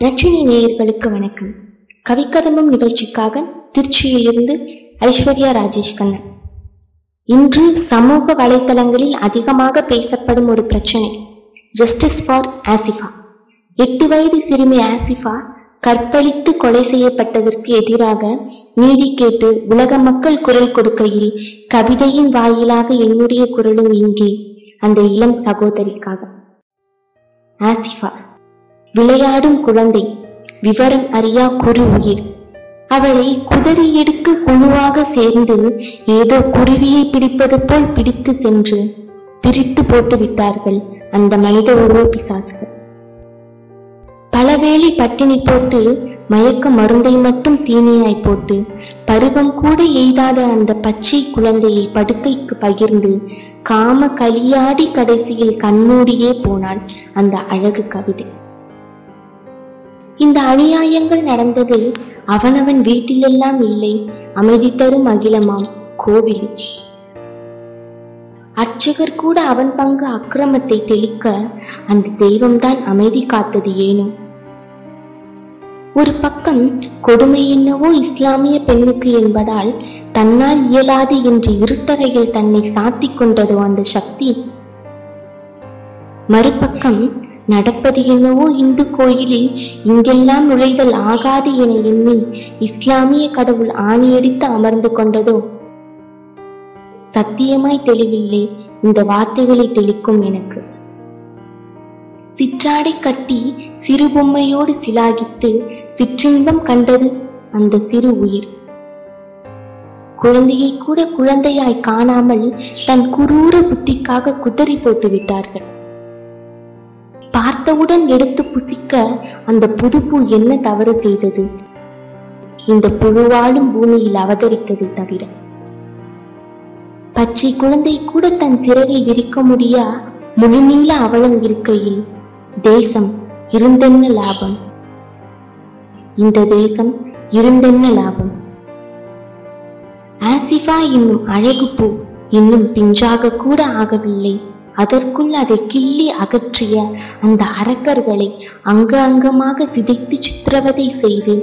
நற்றினி நேயர்களுக்கு வணக்கம். கவிக்கதம்பம் நிகழ்ச்சிக்காக திருச்சியிலிருந்து ஐஸ்வர்யா ராஜேஷ் கண்ணன். இன்று சமூக வலைத்தளங்களில் அதிகமாக பேசப்படும் ஒரு பிரச்சனை ஜஸ்டிஸ் ஃபார் ஆசிஃபா எட்டு வயது சிறுமி ஆசிஃபா கற்பழித்து கொலை செய்யப்பட்டதற்கு எதிராக நீதி கேட்டு உலக மக்கள் குரல் கொடுக்கையில் கவிதையின் வாயிலாக என்னுடைய குரலும் இங்கே அந்த இளம் சகோதரிக்காக. ஆசிஃபா விளையாடும் குழந்தை விவரம் அறியா குரு உயிர். அவளை குதறி எடுக்க குழுவாக சேர்ந்து ஏதோ குருவியை பிடிப்பது போல் பிடித்து சென்று பிரித்து போட்டு விட்டார்கள் அந்த மனித உருவ பிசாசுகள். பலவேளை பட்டினி போட்டு மயக்க மருந்தை மட்டும் தீனியாய் போட்டு பருவம் கூட எய்தாத அந்த பச்சை குழந்தையை படுக்கைக்கு பகிர்ந்து காம களியாடி கடைசியில் கண்மூடியே போனாள் அந்த அழகு கவிதை. இந்த அநியாயங்கள் நடந்தது அவனவன் வீட்டிலெல்லாம் இல்லை. அமைதி தரும் அகிலமாம் கோவில். அர்ச்சகர் கூட அவன் பங்கு அக்கிரமத்தை தெளிக்க அந்த தெய்வம்தான் அமைதி காத்தது ஏனோ. ஒரு பக்கம் கொடுமை என்னவோ இஸ்லாமிய பெண்ணுக்கு என்பதால் தன்னால் இயலாது என்று இருட்டறையில் தன்னை சாத்திக் கொண்டதோ அந்த சக்தி. மறுபக்கம் நடப்பது என்னவோ இந்து கோயிலில் இங்கெல்லாம் நுழைதல் ஆகாது என எண்ணி இஸ்லாமிய கடவுள் ஆணியடித்து அமர்ந்து கொண்டதோ? சத்தியமாய் தெளிவில்லை இந்த வார்த்தைகளை தெளிக்கும் எனக்கு. சிற்றாடை கட்டி சிறு பொம்மையோடு சிலாகித்து சிற்றின்பம் கண்டது அந்த சிறு உயிர். குழந்தையை கூட குழந்தையாய் காணாமல் தன் குரூர புத்திக்காக குதறி போட்டு விட்டார்கள் பார்த்தவுடன் எடுத்து புசிக்க அந்த புதுப்பூ என்ன தவறு செய்தது? இந்த புழுவாலும் பூமியில் அவதரித்தது தவிர. பச்சை குழந்தை கூட தன் சிறகை விரிக்க முடியா? முழுநீள அவலம் இருக்கையில் தேசம் இருந்தென்ன லாபம்? இந்த தேசம் இருந்தென்ன லாபம்? ஆசிஃபா என்னும் அழகு பூ இன்னும் பிஞ்சாக கூட ஆகவில்லை. அதற்குள் அதை கிள்ளி அகற்றிய அந்த அரக்கர்களை அங்க அங்கமாக சிதைத்து சித்திரவதை செய்து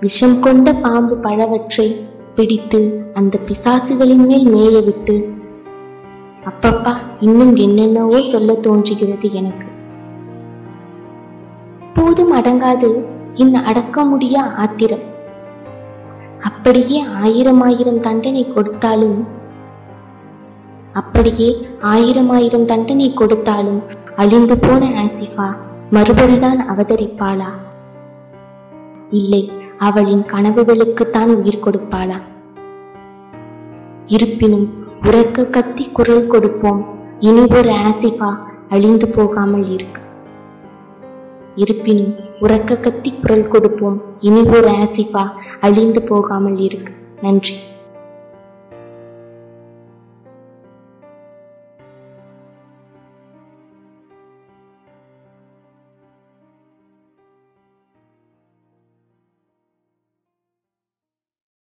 விஷம் கொண்ட பாம்பு பலவற்றை பிடித்து அந்த பிசாசுகளின் மேல் மேய விட்டு அப்பப்பா இன்னும் என்னென்னவோ சொல்ல தோன்றுகிறது எனக்கு. போதும் அடங்காது இன்னும் அடக்க முடியா ஆத்திரம். அப்படியே ஆயிரம் ஆயிரம் தண்டனை கொடுத்தாலும் அப்படியே ஆயிரம் ஆயிரம் தண்டனை கொடுத்தாலும் அழிந்து போன ஆசிஃபா மறுபடிதான் அவதரிப்பாளா? இல்லை அவளின் கனவுகளுக்குத்தான் உயிர் கொடுப்பாளா? இருப்பினும் உறக்க கத்தி குரல் கொடுப்போம். இனி ஒரு ஆசிஃபா அழிந்து போகாமல் இருக்க. இருப்பினும் உறக்க கத்தி குரல் கொடுப்போம். இனி ஒரு ஆசிஃபா அழிந்து போகாமல் இருக்க. நன்றி.